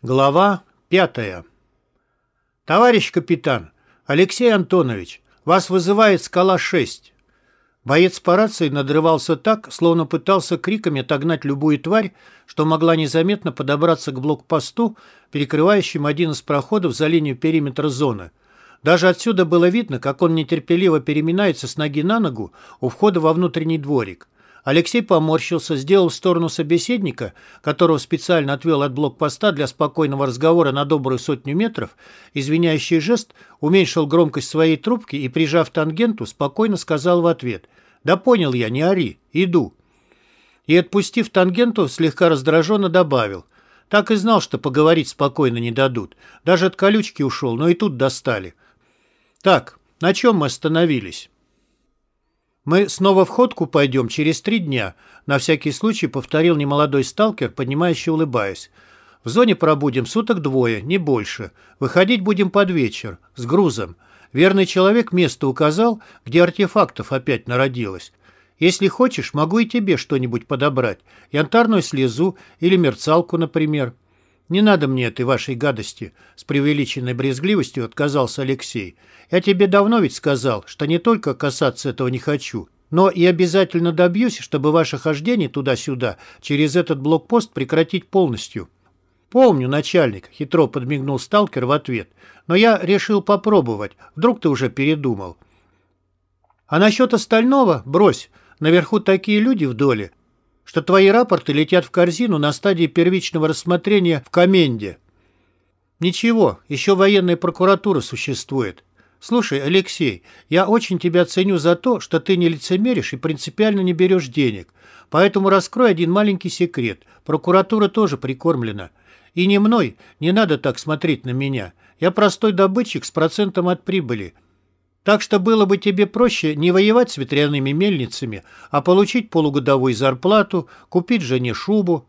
Глава пятая. «Товарищ капитан, Алексей Антонович, вас вызывает «Скала-6». Боец по рации надрывался так, словно пытался криками отогнать любую тварь, что могла незаметно подобраться к блокпосту, перекрывающим один из проходов за линию периметра зоны. Даже отсюда было видно, как он нетерпеливо переминается с ноги на ногу у входа во внутренний дворик. Алексей поморщился, сделал в сторону собеседника, которого специально отвел от блокпоста для спокойного разговора на добрую сотню метров, извиняющий жест, уменьшил громкость своей трубки и, прижав тангенту, спокойно сказал в ответ «Да понял я, не ори, иду». И, отпустив тангенту, слегка раздраженно добавил «Так и знал, что поговорить спокойно не дадут. Даже от колючки ушел, но и тут достали». «Так, на чем мы остановились?» «Мы снова в ходку пойдем через три дня», на всякий случай повторил немолодой сталкер, поднимающий улыбаясь. «В зоне пробудем суток двое, не больше. Выходить будем под вечер, с грузом. Верный человек место указал, где артефактов опять народилось. Если хочешь, могу и тебе что-нибудь подобрать. Янтарную слезу или мерцалку, например». «Не надо мне этой вашей гадости», — с преувеличенной брезгливостью отказался Алексей. «Я тебе давно ведь сказал, что не только касаться этого не хочу, но и обязательно добьюсь, чтобы ваше хождение туда-сюда через этот блокпост прекратить полностью». «Помню, начальник», — хитро подмигнул сталкер в ответ. «Но я решил попробовать. Вдруг ты уже передумал». «А насчет остального брось. Наверху такие люди в доле, что твои рапорты летят в корзину на стадии первичного рассмотрения в коменде. Ничего, еще военная прокуратура существует. Слушай, Алексей, я очень тебя ценю за то, что ты не лицемеришь и принципиально не берешь денег. Поэтому раскрой один маленький секрет. Прокуратура тоже прикормлена. И не мной, не надо так смотреть на меня. Я простой добытчик с процентом от прибыли – так что было бы тебе проще не воевать с ветряными мельницами, а получить полугодовую зарплату, купить жене шубу.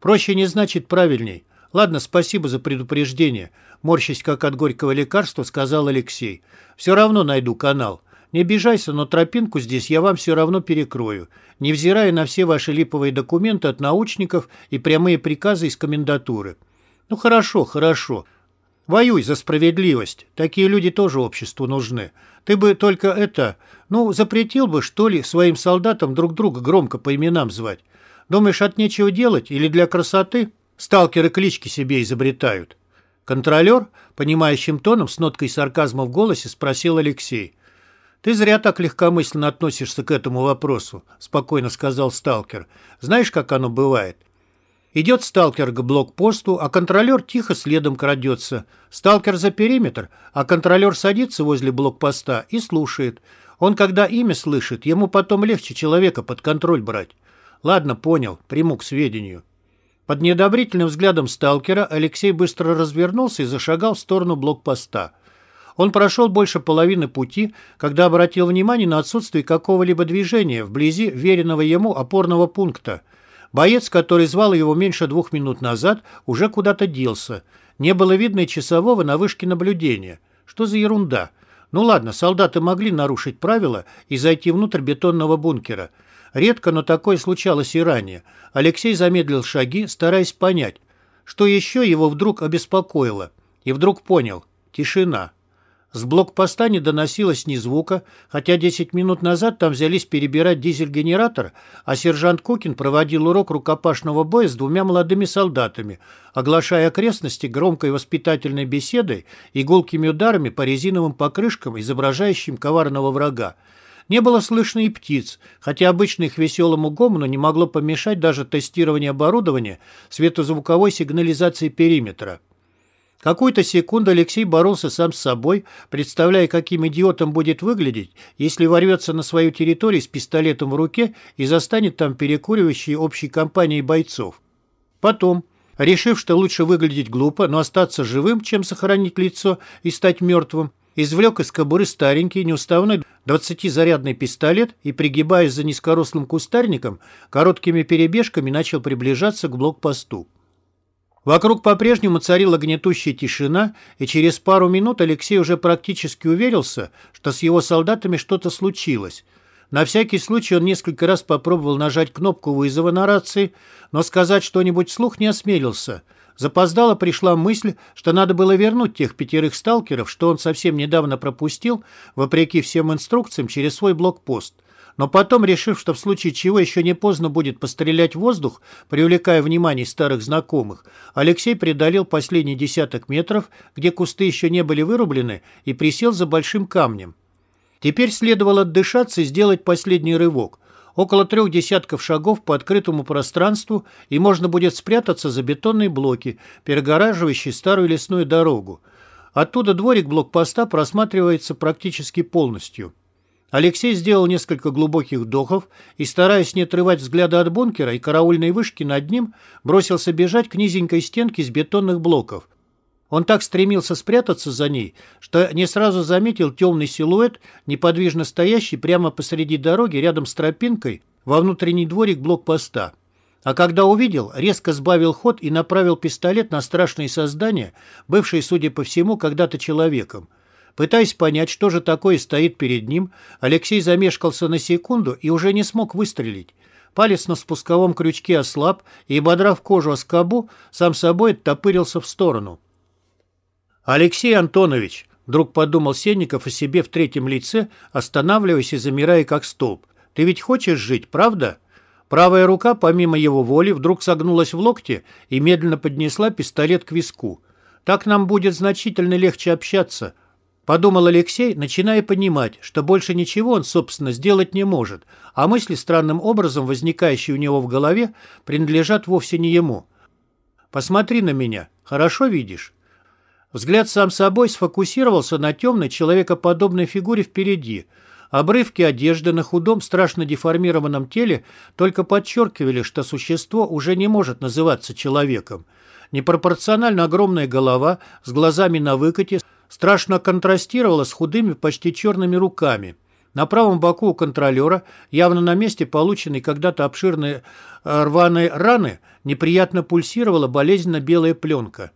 Проще не значит правильней. Ладно, спасибо за предупреждение. Морщись как от горького лекарства, сказал Алексей. Все равно найду канал. Не обижайся, но тропинку здесь я вам все равно перекрою, невзирая на все ваши липовые документы от научников и прямые приказы из комендатуры. Ну хорошо, хорошо. Воюй за справедливость. Такие люди тоже обществу нужны. Ты бы только это... Ну, запретил бы, что ли, своим солдатам друг друга громко по именам звать. Думаешь, от нечего делать или для красоты? Сталкеры клички себе изобретают. Контролер, понимающим тоном, с ноткой сарказма в голосе, спросил Алексей. «Ты зря так легкомысленно относишься к этому вопросу», — спокойно сказал сталкер. «Знаешь, как оно бывает? Идет сталкер к блокпосту, а контролер тихо следом крадется. Сталкер за периметр, а контролер садится возле блокпоста и слушает. Он, когда имя слышит, ему потом легче человека под контроль брать. Ладно, понял, приму к сведению. Под неодобрительным взглядом сталкера Алексей быстро развернулся и зашагал в сторону блокпоста. Он прошел больше половины пути, когда обратил внимание на отсутствие какого-либо движения вблизи веренного ему опорного пункта – Боец, который звал его меньше двух минут назад, уже куда-то делся. Не было видно и часового на вышке наблюдения. Что за ерунда? Ну ладно, солдаты могли нарушить правила и зайти внутрь бетонного бункера. Редко, но такое случалось и ранее. Алексей замедлил шаги, стараясь понять, что еще его вдруг обеспокоило. И вдруг понял – тишина. С блокпоста не доносилось ни звука, хотя 10 минут назад там взялись перебирать дизель-генератор, а сержант Кукин проводил урок рукопашного боя с двумя молодыми солдатами, оглашая окрестности громкой воспитательной беседой и гулкими ударами по резиновым покрышкам, изображающим коварного врага. Не было слышно и птиц, хотя обычно их веселому гомону не могло помешать даже тестирование оборудования светозвуковой сигнализации периметра. Какую-то секунду Алексей боролся сам с собой, представляя, каким идиотом будет выглядеть, если ворвется на свою территорию с пистолетом в руке и застанет там перекуривающие общей компанией бойцов. Потом, решив, что лучше выглядеть глупо, но остаться живым, чем сохранить лицо и стать мертвым, извлек из кобуры старенький неуставной 20-зарядный пистолет и, пригибаясь за низкорослым кустарником, короткими перебежками начал приближаться к блокпосту. Вокруг по-прежнему царила гнетущая тишина, и через пару минут Алексей уже практически уверился, что с его солдатами что-то случилось. На всякий случай он несколько раз попробовал нажать кнопку вызова на рации, но сказать что-нибудь вслух не осмелился. Запоздало пришла мысль, что надо было вернуть тех пятерых сталкеров, что он совсем недавно пропустил, вопреки всем инструкциям, через свой блокпост. Но потом, решив, что в случае чего еще не поздно будет пострелять в воздух, привлекая внимание старых знакомых, Алексей преодолел последний десяток метров, где кусты еще не были вырублены, и присел за большим камнем. Теперь следовало отдышаться и сделать последний рывок. Около трех десятков шагов по открытому пространству, и можно будет спрятаться за бетонные блоки, перегораживающие старую лесную дорогу. Оттуда дворик блокпоста просматривается практически полностью. Алексей сделал несколько глубоких вдохов и, стараясь не отрывать взгляда от бункера и караульной вышки над ним, бросился бежать к низенькой стенке из бетонных блоков. Он так стремился спрятаться за ней, что не сразу заметил темный силуэт, неподвижно стоящий прямо посреди дороги рядом с тропинкой во внутренний дворик блокпоста. А когда увидел, резко сбавил ход и направил пистолет на страшные создания, бывшие, судя по всему, когда-то человеком. Пытаясь понять, что же такое стоит перед ним, Алексей замешкался на секунду и уже не смог выстрелить. Палец на спусковом крючке ослаб и, бодрав кожу о скобу, сам собой оттопырился в сторону. «Алексей Антонович», — вдруг подумал Сенников о себе в третьем лице, останавливаясь и замирая как столб, «ты ведь хочешь жить, правда?» Правая рука, помимо его воли, вдруг согнулась в локте и медленно поднесла пистолет к виску. «Так нам будет значительно легче общаться», Подумал Алексей, начиная понимать, что больше ничего он, собственно, сделать не может, а мысли, странным образом возникающие у него в голове, принадлежат вовсе не ему. «Посмотри на меня. Хорошо видишь?» Взгляд сам собой сфокусировался на темной человекоподобной фигуре впереди. Обрывки одежды на худом, страшно деформированном теле только подчеркивали, что существо уже не может называться человеком. Непропорционально огромная голова с глазами на выкате – страшно контрастировала с худыми, почти черными руками. На правом боку у контролера, явно на месте полученной когда-то обширной э, рваной раны, неприятно пульсировала болезненно белая пленка.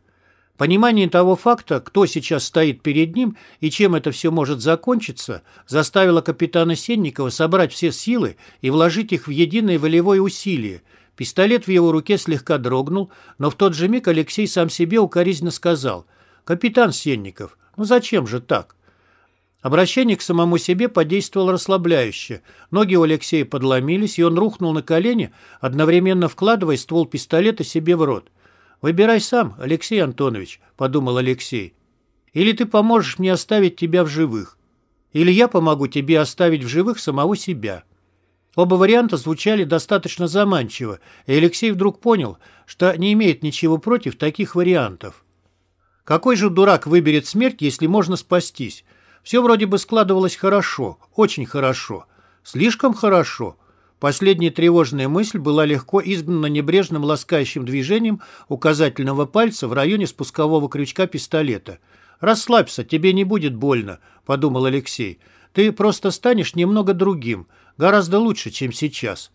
Понимание того факта, кто сейчас стоит перед ним и чем это все может закончиться, заставило капитана Сенникова собрать все силы и вложить их в единое волевое усилие. Пистолет в его руке слегка дрогнул, но в тот же миг Алексей сам себе укоризненно сказал «Капитан Сенников, ну зачем же так? Обращение к самому себе подействовало расслабляюще. Ноги у Алексея подломились, и он рухнул на колени, одновременно вкладывая ствол пистолета себе в рот. «Выбирай сам, Алексей Антонович», — подумал Алексей. «Или ты поможешь мне оставить тебя в живых, или я помогу тебе оставить в живых самого себя». Оба варианта звучали достаточно заманчиво, и Алексей вдруг понял, что не имеет ничего против таких вариантов. Какой же дурак выберет смерть, если можно спастись? Все вроде бы складывалось хорошо, очень хорошо. Слишком хорошо. Последняя тревожная мысль была легко изгнана небрежным ласкающим движением указательного пальца в районе спускового крючка пистолета. «Расслабься, тебе не будет больно», — подумал Алексей. «Ты просто станешь немного другим, гораздо лучше, чем сейчас».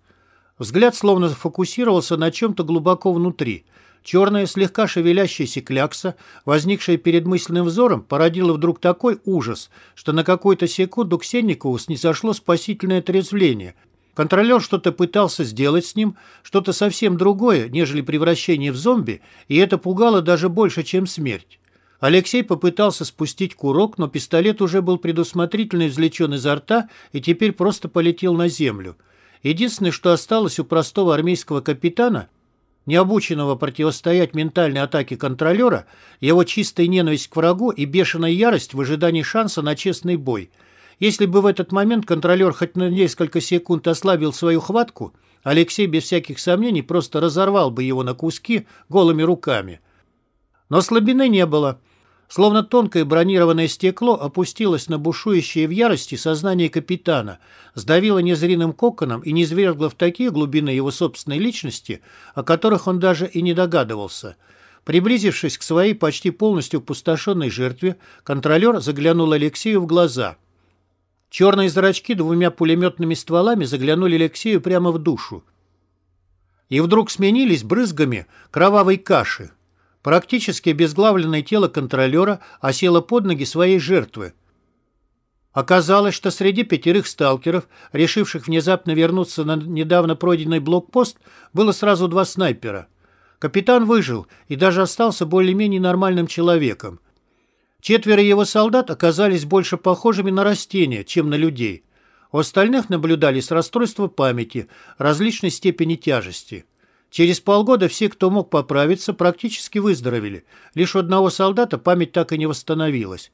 Взгляд словно фокусировался на чем-то глубоко внутри — Черная, слегка шевелящаяся клякса, возникшая перед мысленным взором, породила вдруг такой ужас, что на какую-то секунду к Сенникову снизошло спасительное отрезвление. Контролер что-то пытался сделать с ним, что-то совсем другое, нежели превращение в зомби, и это пугало даже больше, чем смерть. Алексей попытался спустить курок, но пистолет уже был предусмотрительно извлечен изо рта и теперь просто полетел на землю. Единственное, что осталось у простого армейского капитана, необученного противостоять ментальной атаке контролера, его чистая ненависть к врагу и бешеная ярость в ожидании шанса на честный бой. Если бы в этот момент контролер хоть на несколько секунд ослабил свою хватку, Алексей без всяких сомнений просто разорвал бы его на куски голыми руками. Но слабины не было. Словно тонкое бронированное стекло опустилось на бушующее в ярости сознание капитана, сдавило незримым коконом и низвергло в такие глубины его собственной личности, о которых он даже и не догадывался. Приблизившись к своей почти полностью опустошенной жертве, контролер заглянул Алексею в глаза. Черные зрачки двумя пулеметными стволами заглянули Алексею прямо в душу. И вдруг сменились брызгами кровавой каши. Практически обезглавленное тело контролера осело под ноги своей жертвы. Оказалось, что среди пятерых сталкеров, решивших внезапно вернуться на недавно пройденный блокпост, было сразу два снайпера. Капитан выжил и даже остался более-менее нормальным человеком. Четверо его солдат оказались больше похожими на растения, чем на людей. У остальных наблюдались расстройства памяти различной степени тяжести. Через полгода все, кто мог поправиться, практически выздоровели. Лишь у одного солдата память так и не восстановилась.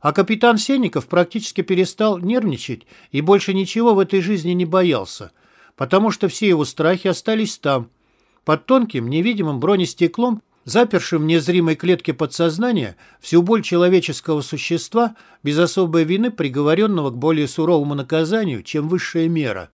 А капитан Сенников практически перестал нервничать и больше ничего в этой жизни не боялся, потому что все его страхи остались там, под тонким невидимым бронестеклом, запершим в незримой клетке подсознания всю боль человеческого существа без особой вины, приговоренного к более суровому наказанию, чем высшая мера.